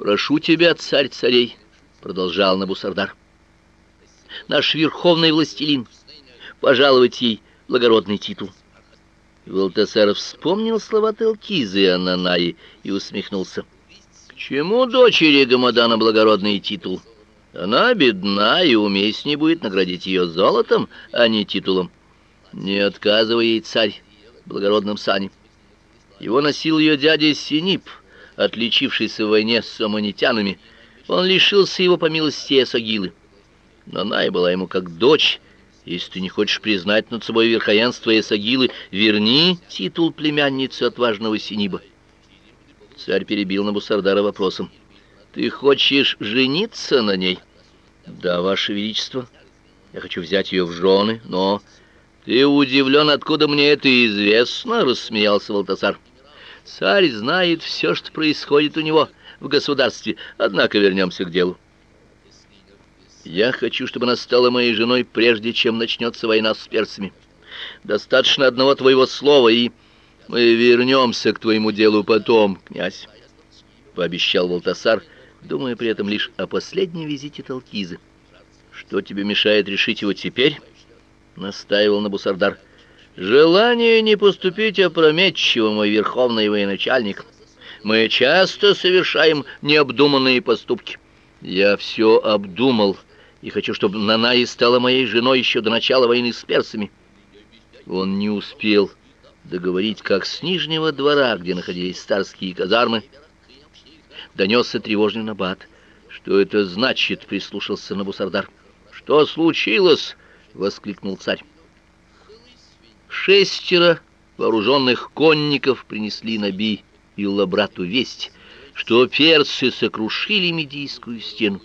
Прошу тебя, царь царей, продолжал Набусардар. Наш верховный властелин, пожаловать ей благородный титул. Валтасар вспомнил слова Телкизы и Ананаи и усмехнулся. К чему дочери Гамадана благородный титул? Она бедна, и уместнее будет наградить ее золотом, а не титулом. Не отказывай ей, царь, благородным сане. Его носил ее дядя Синип, отличившийся в войне с аммонитянами. Он лишился его по милости Эсагилы. Но она и была ему как дочь. Если ты не хочешь признать над собой верховенство Эсагилы, верни титул племянницы отважного Синиба. Царь перебил Набусардара вопросом. Ты хочешь жениться на ней? Да, ваше величество. Я хочу взять ее в жены, но ты удивлен, откуда мне это известно, рассмеялся Валтасар. Царь знает все, что происходит у него в государстве. Однако вернемся к делу. Я хочу, чтобы она стала моей женой, прежде чем начнется война с персами. Достаточно одного твоего слова, и мы вернемся к твоему делу потом, князь, пообещал Валтасар, думая при этом лишь о последнем визите Талкизы. Что тебе мешает решить его теперь? настаивал Набусардар. Желание не поступить опрометчиво, мой верховный военачальник. Мы часто совершаем необдуманные поступки. Я все обдумал и хочу, чтобы Нанаи стала моей женой еще до начала войны с персами. Он не успел договорить, как с нижнего двора, где находились старские казармы, донесся тревожный набат. Что это значит? прислушался Набусардар. Что случилось? воскликнул царь. Шестеро вооруженных конников принесли Наби и Лабрату весть, что персы сокрушили Медийскую стену,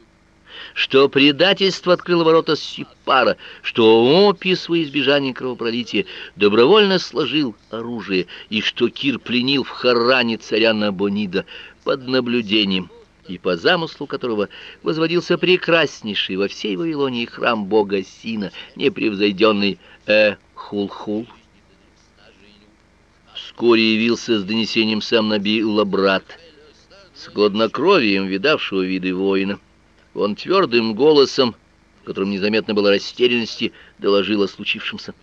что предательство открыло ворота Сипара, что Опис во избежание кровопролития добровольно сложил оружие, и что Кир пленил в Харране царя Набонида под наблюдением и по замыслу которого возводился прекраснейший во всей Вавилонии храм бога Сина, непревзойденный Э-Хул-Хул. Вскоре явился с донесением сам Наби Лабрат, с гладнокровием видавшего виды воина. Он твердым голосом, в котором незаметно было растерянности, доложил о случившемся.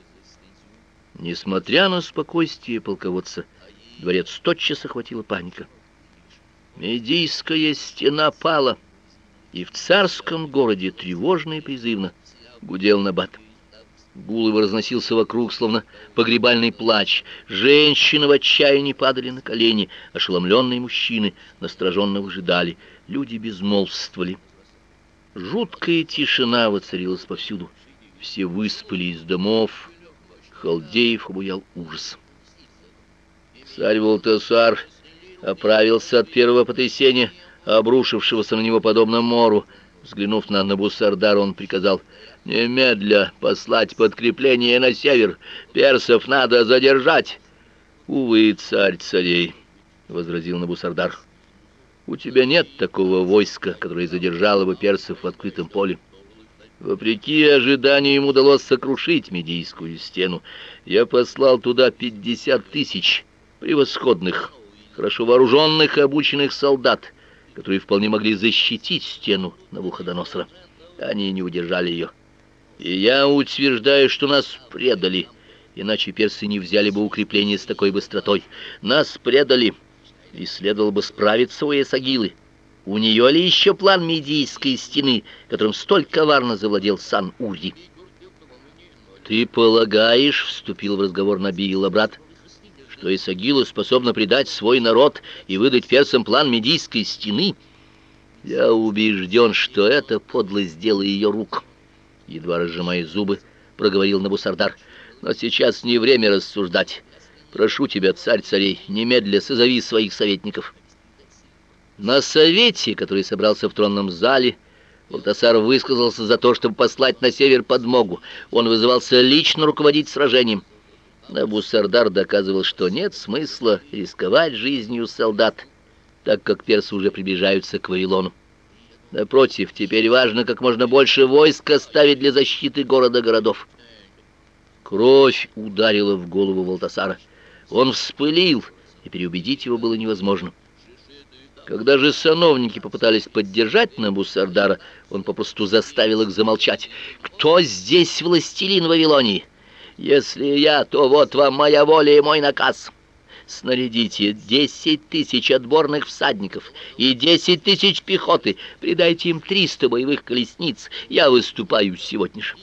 Несмотря на спокойствие полководца, дворец тотчас охватила паника. Медийская стена пала, и в царском городе тревожно и призывно гудел набат. Гул его разносился вокруг, словно погребальный плач. Женщины в отчаянии падали на колени, ошеломленные мужчины настороженно выжидали. Люди безмолвствовали. Жуткая тишина воцарилась повсюду. Все выспали из домов. Халдеев обуял ужас. Царь Волтасар оправился от первого потрясения, обрушившегося на него подобно мору. Взглянув на Набусардар, он приказал немедля послать подкрепление на север. Персов надо задержать. Увы, царь царей, возразил Набусардар. У тебя нет такого войска, которое задержало бы персов в открытом поле. Вопреки ожиданиям удалось сокрушить Медийскую стену. Я послал туда пятьдесят тысяч превосходных хорошо вооруженных и обученных солдат, которые вполне могли защитить стену Навуходоносора. Они не удержали ее. И я утверждаю, что нас предали, иначе персы не взяли бы укрепление с такой быстротой. Нас предали, и следовало бы справиться у Эсагилы. У нее ли еще план Медийской стены, которым столь коварно завладел Сан-Урди? «Ты полагаешь, — вступил в разговор Набиила брат, — что Исагила способна предать свой народ и выдать персам план Медийской стены, я убежден, что это подлость дела ее рук. Едва разжимая зубы, проговорил Набусардар. Но сейчас не время рассуждать. Прошу тебя, царь царей, немедля созови своих советников. На совете, который собрался в тронном зале, Валтасар высказался за то, чтобы послать на север подмогу. Он вызывался лично руководить сражением. Набусардар доказывал, что нет смысла рисковать жизнью солдат, так как персы уже приближаются к Вавилону. Напротив, теперь важно как можно больше войск оставить для защиты города-городов. Кровь ударила в голову Валтасара. Он вспылил, и переубедить его было невозможно. Когда же сановники попытались поддержать Набусардара, он попросту заставил их замолчать. «Кто здесь властелин Вавилонии? Если я, то вот вам моя воля и мой наказ. Снарядите десять тысяч отборных всадников и десять тысяч пехоты, придайте им триста боевых колесниц, я выступаю сегодня же».